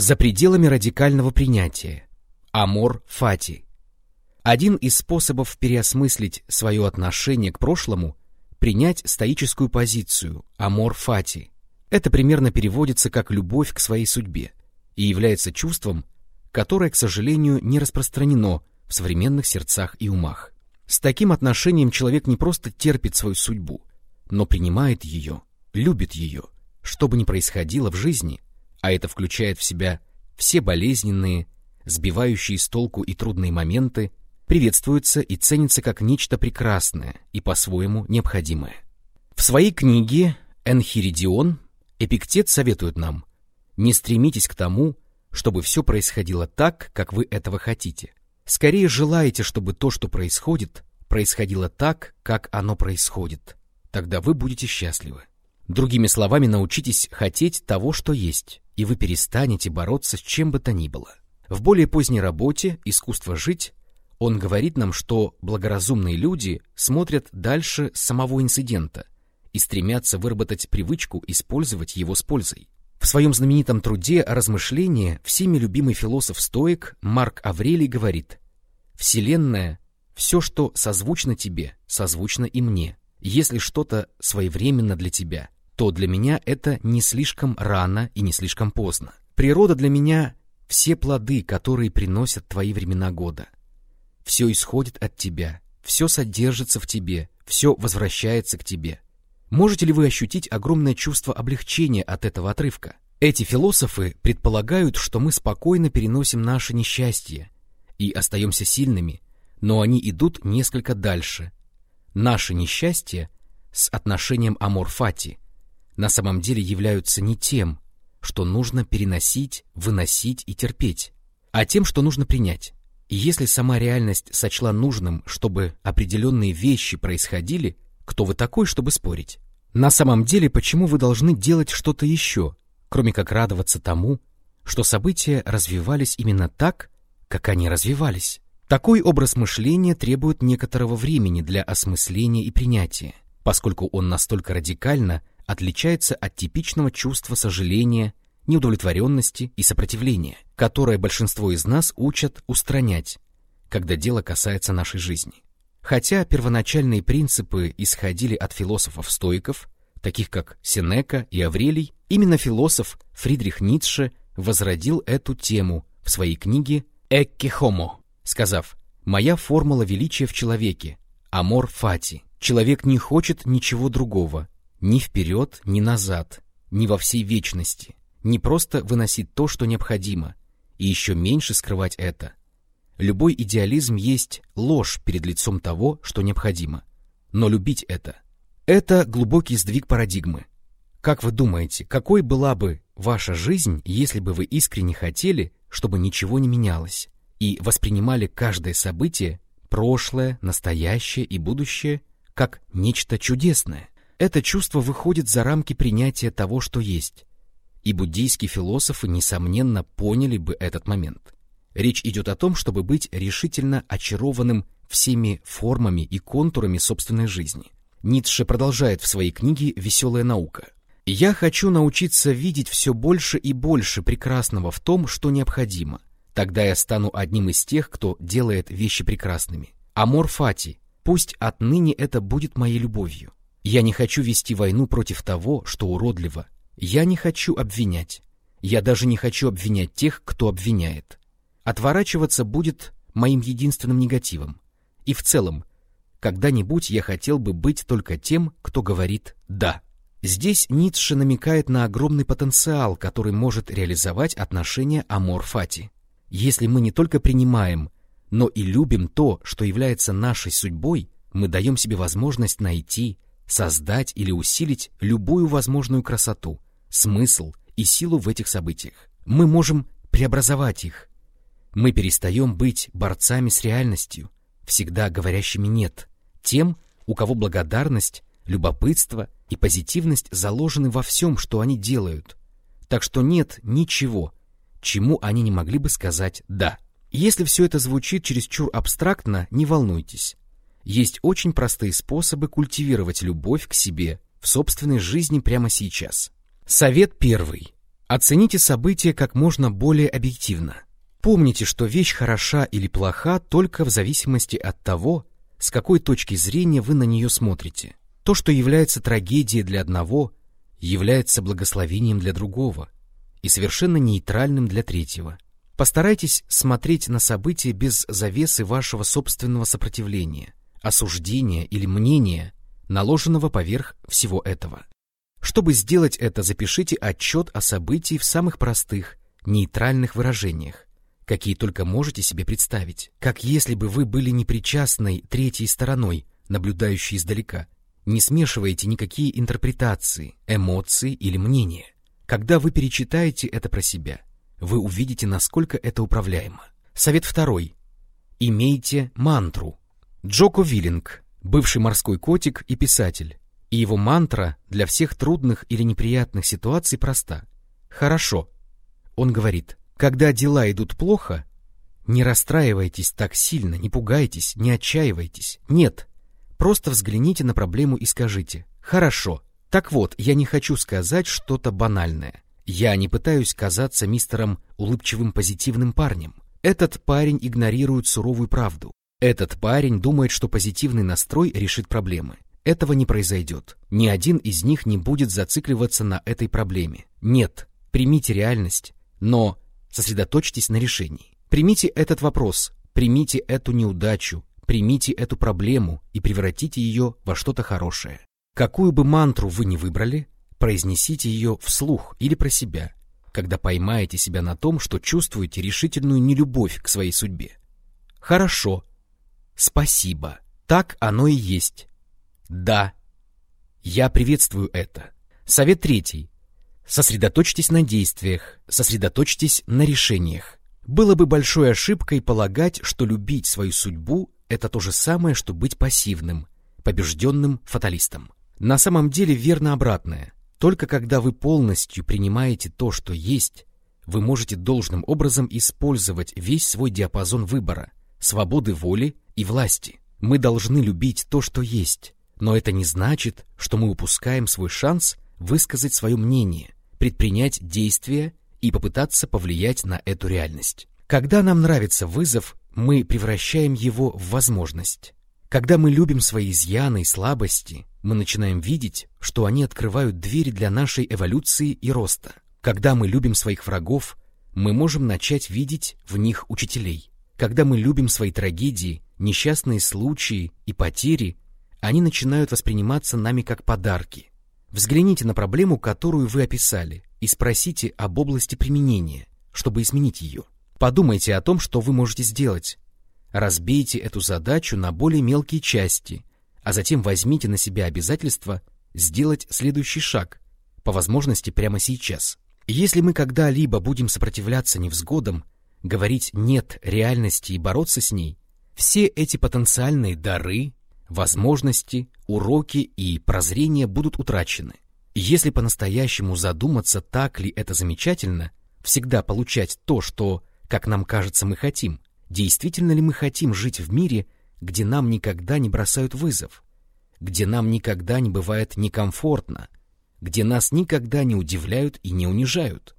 За пределами радикального принятия. Амор фати. Один из способов переосмыслить свое отношение к прошлому — принять стоическую позицию амор фати. Это примерно переводится как любовь к своей судьбе и является чувством, которое, к сожалению, не распространено в современных сердцах и умах. С таким отношением человек не просто терпит свою судьбу, но принимает ее, любит ее, что бы ни происходило в жизни, а это включает в себя все болезненные, сбивающие с толку и трудные моменты, приветствуются и ценятся как нечто прекрасное и по-своему необходимое. В своей книге «Энхиридион» Эпиктет советует нам «Не стремитесь к тому, чтобы все происходило так, как вы этого хотите. Скорее желаете, чтобы то, что происходит, происходило так, как оно происходит. Тогда вы будете счастливы. Другими словами, научитесь хотеть того, что есть, и вы перестанете бороться с чем бы то ни было. В более поздней работе «Искусство жить» он говорит нам, что благоразумные люди смотрят дальше самого инцидента и стремятся выработать привычку использовать его с пользой. В своем знаменитом труде «Размышления» всеми любимый философ-стоик Марк Аврелий говорит «Вселенная, все, что созвучно тебе, созвучно и мне. Если что-то своевременно для тебя, то для меня это не слишком рано и не слишком поздно. Природа для меня — все плоды, которые приносят твои времена года. Все исходит от тебя, все содержится в тебе, все возвращается к тебе. Можете ли вы ощутить огромное чувство облегчения от этого отрывка? Эти философы предполагают, что мы спокойно переносим наше несчастье и остаемся сильными, но они идут несколько дальше. Наше несчастье с отношением amor fati на самом деле являются не тем, что нужно переносить, выносить и терпеть, а тем, что нужно принять. И если сама реальность сочла нужным, чтобы определенные вещи происходили, кто вы такой, чтобы спорить? На самом деле, почему вы должны делать что-то еще, кроме как радоваться тому, что события развивались именно так, как они развивались? Такой образ мышления требует некоторого времени для осмысления и принятия, поскольку он настолько радикально отличается от типичного чувства сожаления, неудовлетворенности и сопротивления, которое большинство из нас учат устранять, когда дело касается нашей жизни. Хотя первоначальные принципы исходили от философов-стоиков, таких как Сенека и Аврелий, именно философ Фридрих Ницше возродил эту тему в своей книге «Экке хомо», сказав «Моя формула величия в человеке – амор фати». Человек не хочет ничего другого, ни вперед, ни назад, ни во всей вечности, не просто выносить то, что необходимо, и еще меньше скрывать это, Любой идеализм есть ложь перед лицом того, что необходимо. Но любить это — это глубокий сдвиг парадигмы. Как вы думаете, какой была бы ваша жизнь, если бы вы искренне хотели, чтобы ничего не менялось, и воспринимали каждое событие, прошлое, настоящее и будущее, как нечто чудесное? Это чувство выходит за рамки принятия того, что есть. И буддийские философы, несомненно, поняли бы этот момент. Речь идет о том, чтобы быть решительно очарованным всеми формами и контурами собственной жизни. Ницше продолжает в своей книге «Веселая наука». «Я хочу научиться видеть все больше и больше прекрасного в том, что необходимо. Тогда я стану одним из тех, кто делает вещи прекрасными. Амор фати, пусть отныне это будет моей любовью. Я не хочу вести войну против того, что уродливо. Я не хочу обвинять. Я даже не хочу обвинять тех, кто обвиняет. Отворачиваться будет моим единственным негативом. И в целом, когда-нибудь я хотел бы быть только тем, кто говорит «да». Здесь Ницше намекает на огромный потенциал, который может реализовать отношение amor fati. Если мы не только принимаем, но и любим то, что является нашей судьбой, мы даем себе возможность найти, создать или усилить любую возможную красоту, смысл и силу в этих событиях. Мы можем преобразовать их, мы перестаем быть борцами с реальностью, всегда говорящими «нет», тем, у кого благодарность, любопытство и позитивность заложены во всем, что они делают. Так что нет ничего, чему они не могли бы сказать «да». Если все это звучит чересчур абстрактно, не волнуйтесь. Есть очень простые способы культивировать любовь к себе в собственной жизни прямо сейчас. Совет первый. Оцените события как можно более объективно. Помните, что вещь хороша или плоха только в зависимости от того, с какой точки зрения вы на нее смотрите. То, что является трагедией для одного, является благословением для другого и совершенно нейтральным для третьего. Постарайтесь смотреть на события без завесы вашего собственного сопротивления, осуждения или мнения, наложенного поверх всего этого. Чтобы сделать это, запишите отчет о событии в самых простых, нейтральных выражениях, какие только можете себе представить, как если бы вы были непричастной третьей стороной, наблюдающей издалека. Не смешивайте никакие интерпретации, эмоции или мнения. Когда вы перечитаете это про себя, вы увидите, насколько это управляемо. Совет второй. Имейте мантру. Джоко Виллинг, бывший морской котик и писатель, и его мантра для всех трудных или неприятных ситуаций проста. «Хорошо». Он говорит, когда дела идут плохо, не расстраивайтесь так сильно, не пугайтесь, не отчаивайтесь. Нет, просто взгляните на проблему и скажите «Хорошо». Так вот, я не хочу сказать что-то банальное. Я не пытаюсь казаться мистером улыбчивым позитивным парнем. Этот парень игнорирует суровую правду. Этот парень думает, что позитивный настрой решит проблемы. Этого не произойдет. Ни один из них не будет зацикливаться на этой проблеме. Нет, примите реальность, но сосредоточьтесь на решении. Примите этот вопрос, примите эту неудачу, примите эту проблему и превратите ее во что-то хорошее. Какую бы мантру вы ни выбрали, произнесите ее вслух или про себя, когда поймаете себя на том, что чувствуете решительную нелюбовь к своей судьбе. Хорошо. Спасибо. Так оно и есть. Да. Я приветствую это. Совет третий. Сосредоточьтесь на действиях, сосредоточьтесь на решениях. Было бы большой ошибкой полагать, что любить свою судьбу — это то же самое, что быть пассивным, побежденным фаталистом. На самом деле верно обратное. Только когда вы полностью принимаете то, что есть, вы можете должным образом использовать весь свой диапазон выбора, свободы воли и власти. Мы должны любить то, что есть, но это не значит, что мы упускаем свой шанс высказать свое мнение, предпринять действия и попытаться повлиять на эту реальность. Когда нам нравится вызов, мы превращаем его в возможность. Когда мы любим свои изъяны и слабости, мы начинаем видеть, что они открывают двери для нашей эволюции и роста. Когда мы любим своих врагов, мы можем начать видеть в них учителей. Когда мы любим свои трагедии, несчастные случаи и потери, они начинают восприниматься нами как подарки. Взгляните на проблему, которую вы описали, и спросите об области применения, чтобы изменить ее. Подумайте о том, что вы можете сделать. Разбейте эту задачу на более мелкие части, а затем возьмите на себя обязательство сделать следующий шаг, по возможности прямо сейчас. Если мы когда-либо будем сопротивляться невзгодам, говорить «нет» реальности и бороться с ней, все эти потенциальные дары, возможности, уроки и прозрения будут утрачены. Если по-настоящему задуматься, так ли это замечательно, всегда получать то, что, как нам кажется, мы хотим, действительно ли мы хотим жить в мире, где нам никогда не бросают вызов, где нам никогда не бывает некомфортно, где нас никогда не удивляют и не унижают.